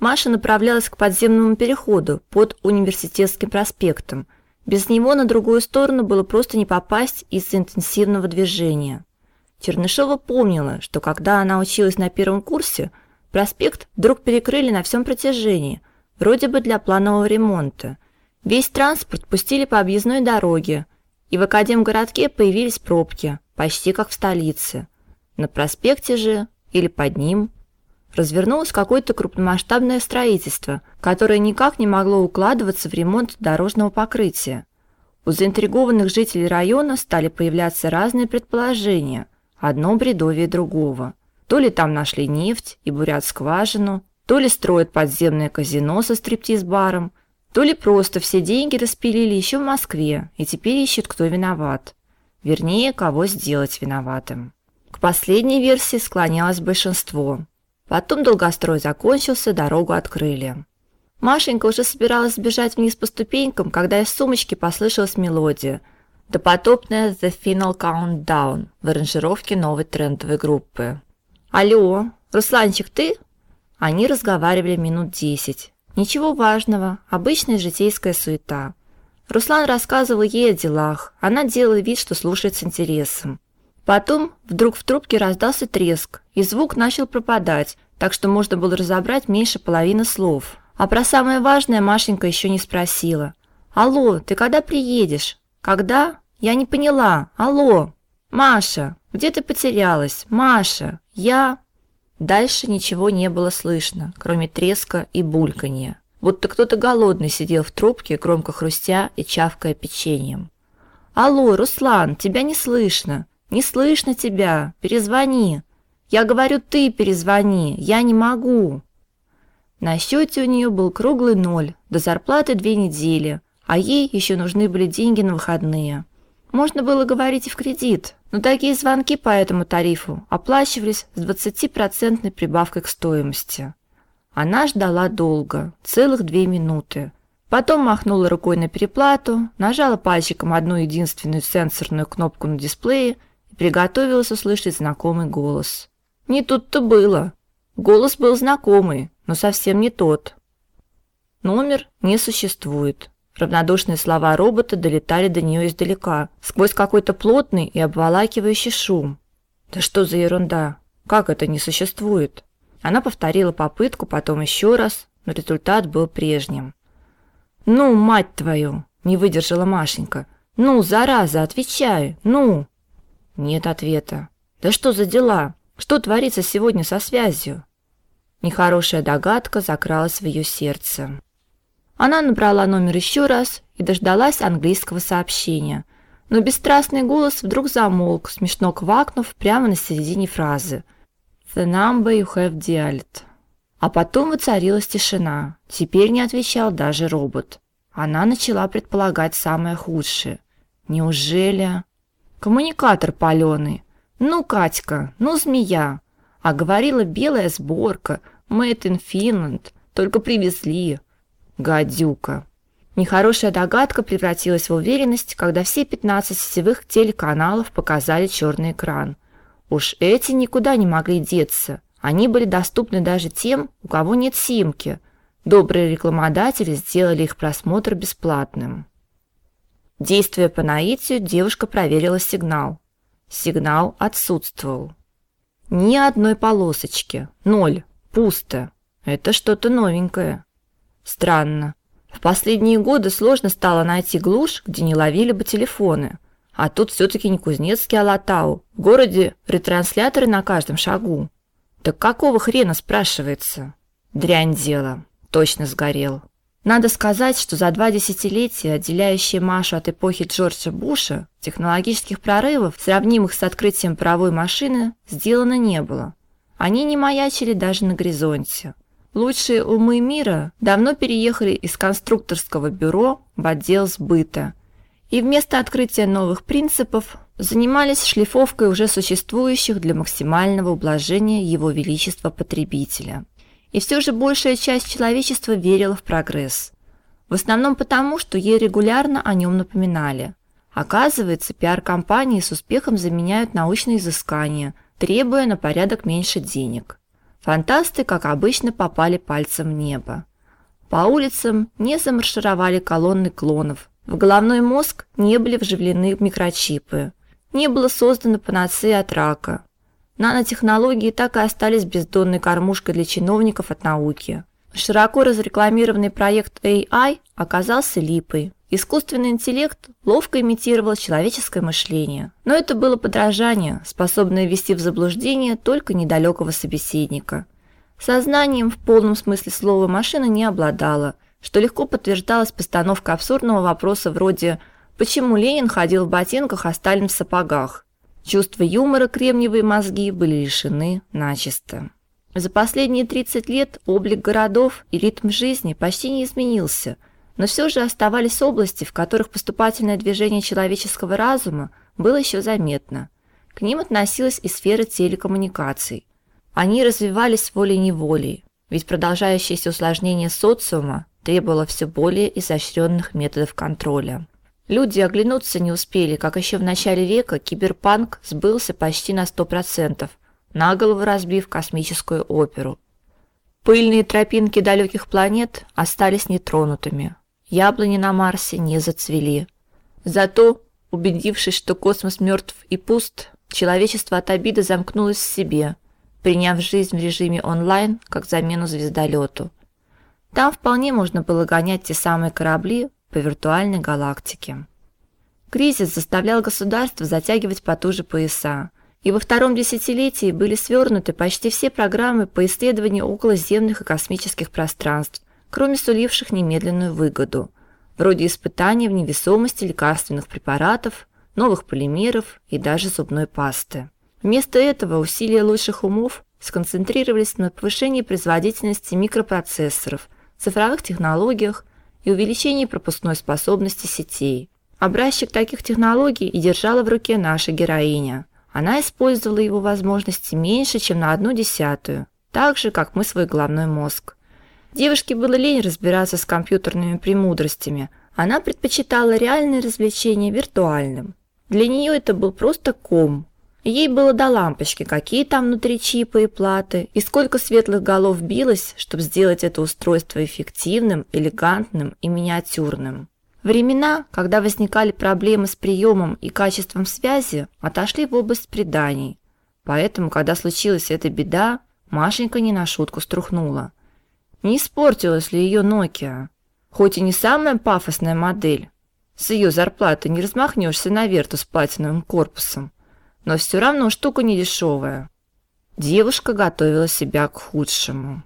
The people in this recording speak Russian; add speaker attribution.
Speaker 1: Маша направлялась к подземному переходу под Университетским проспектом. Без него на другую сторону было просто не попасть из-за интенсивного движения. Чернышова помнила, что когда она училась на первом курсе, проспект вдруг перекрыли на всем протяжении, вроде бы для планового ремонта. Весь транспорт пустили по объездной дороге, и в Академгородке появились пробки, почти как в столице. На проспекте же или под ним развернулось какое-то крупномасштабное строительство, которое никак не могло укладываться в ремонт дорожного покрытия. У заинтригованных жителей района стали появляться разные предположения, одно бредовее другого. То ли там нашли нефть и бурят скважину, то ли строят подземное казино со стриптиз-баром, то ли просто все деньги распилили еще в Москве и теперь ищут, кто виноват. Вернее, кого сделать виноватым. К последней версии склонялось большинство. Потом долгострой закончился, дорогу открыли. Машенька уже собиралась сбежать вниз по ступенькам, когда из сумочки послышалась мелодия, допотопная The Final Countdown в аранжировке новой трендовой группы. Алло, Русланчик, ты? Они разговаривали минут десять. Ничего важного, обычная житейская суета. Руслан рассказывал ей о делах, она делала вид, что слушает с интересом. Потом вдруг в трубке раздался треск, и звук начал пропадать, так что можно было разобрать меньше половины слов. А про самое важное Машенька еще не спросила. Алло, ты когда приедешь? Когда? Я не поняла. Алло. Маша, где ты потерялась? Маша, я Дальше ничего не было слышно, кроме треска и бульканья. Будто кто-то голодный сидел в трубке, громко хрустя и чавкая печеньем. Алло, Руслан, тебя не слышно. Не слышно тебя. Перезвони. Я говорю, ты перезвони. Я не могу. На счете у нее был круглый ноль, до зарплаты две недели, а ей еще нужны были деньги на выходные. Можно было говорить и в кредит, но такие звонки по этому тарифу оплачивались с 20% прибавкой к стоимости. Она ждала долго, целых две минуты. Потом махнула рукой на переплату, нажала пальчиком одну единственную сенсорную кнопку на дисплее приготовилась услышать знакомый голос. Не тут-то было. Голос был знакомый, но совсем не тот. Номер не существует. Равнодушные слова робота долетали до нее издалека, сквозь какой-то плотный и обволакивающий шум. Да что за ерунда? Как это не существует? Она повторила попытку, потом еще раз, но результат был прежним. Ну, мать твою, не выдержала Машенька. Ну, зараза, отвечай. Ну. Нет ответа. Да что за дела? Что творится сегодня со связью? Нехорошая догадка закралась в ее сердце. Она набрала номер еще раз и дождалась английского сообщения. Но бесстрастный голос вдруг замолк, смешно квакнув прямо на середине фразы. The number you have dialed. А потом воцарилась тишина. Теперь не отвечал даже робот. Она начала предполагать самое худшее. Неужели коммуникатор палёный? Ну, Катька, ну, змея. А говорила белая сборка, made in Finland, только привезли. Гадюка. Нехорошая догадка превратилась в уверенность, когда все 15 сетевых телеканалов показали черный экран. Уж эти никуда не могли деться. Они были доступны даже тем, у кого нет симки. Добрые рекламодатели сделали их просмотр бесплатным. Действуя по наитию, девушка проверила сигнал. Сигнал отсутствовал. Ни одной полосочки. Ноль. Пусто. Это что-то новенькое. Странно. В последние годы сложно стало найти глушь, где не ловили бы телефоны. А тут все таки не Кузнецкий, а Латау. В городе ретрансляторы на каждом шагу. Так какого хрена спрашивается? Дрянь дело. Точно сгорел. Надо сказать, что за два десятилетия, отделяющие Машу от эпохи Джорджа Буша, технологических прорывов, сравнимых с открытием паровой машины, сделано не было. Они не маячили даже на горизонте. Лучшие умы мира давно переехали из конструкторского бюро в отдел сбыта и вместо открытия новых принципов занимались шлифовкой уже существующих для максимального ублажения его величества потребителя. И все же большая часть человечества верила в прогресс. В основном потому, что ей регулярно о нем напоминали. Оказывается, пиар-компании с успехом заменяют научные изыскания, требуя на порядок меньше денег. Фантасты, как обычно, попали пальцем в небо. По улицам не замаршировали колонны клонов. В головной мозг не были вживлены микрочипы. Не было создано панацея от рака. Нанотехнологии так и остались бездонной кормушкой для чиновников от науки. Широко разрекламированный проект AI оказался липой. Искусственный интеллект ловко имитировал человеческое мышление, но это было подражание, способное ввести в заблуждение только недалекого собеседника. Сознанием в полном смысле слова машина не обладала, что легко подтверждалось постановкой абсурдного вопроса вроде «Почему Ленин ходил в ботинках, а Сталин в сапогах?». Чувство юмора кремниевые мозги были лишены начисто. За последние 30 лет облик городов и ритм жизни почти не изменился – но все же оставались области, в которых поступательное движение человеческого разума было еще заметно. К ним относилась и сфера телекоммуникаций. Они развивались волей-неволей, ведь продолжающееся усложнение социума требовало все более изощренных методов контроля. Люди оглянуться не успели, как еще в начале века киберпанк сбылся почти на 100%, наголову разбив космическую оперу. Пыльные тропинки далеких планет остались нетронутыми, яблони на Марсе не зацвели. Зато, убедившись, что космос мертв и пуст, человечество от обиды замкнулось в себе, приняв жизнь в режиме онлайн как замену звездолету. Там вполне можно было гонять те самые корабли по виртуальной галактике. Кризис заставлял государства затягивать потуже пояса, и во втором десятилетии были свернуты почти все программы по исследованию околоземных и космических пространств, кроме суливших немедленную выгоду, вроде испытаний в невесомости лекарственных препаратов, новых полимеров и даже зубной пасты. Вместо этого усилия лучших умов сконцентрировались на повышении производительности микропроцессоров, цифровых технологиях и увеличении пропускной способности сетей. Образчик таких технологий и держала в руке наша героиня. Она использовала его возможности меньше, чем на одну десятую, так же, как мы свой головной мозг. Девушке было лень разбираться с компьютерными премудростями. Она предпочитала реальные развлечения виртуальным. Для нее это был просто ком. Ей было до лампочки, какие там внутри чипы и платы, и сколько светлых голов билось, чтобы сделать это устройство эффективным, элегантным и миниатюрным. Времена, когда возникали проблемы с приемом и качеством связи, отошли в область преданий. Поэтому, когда случилась эта беда, Машенька не на шутку струхнула. Не испортилась ли ее Nokia? Хоть и не самая пафосная модель. С ее зарплаты не размахнешься на верту с платиновым корпусом. Но все равно штука не дешевая. Девушка готовила себя к худшему.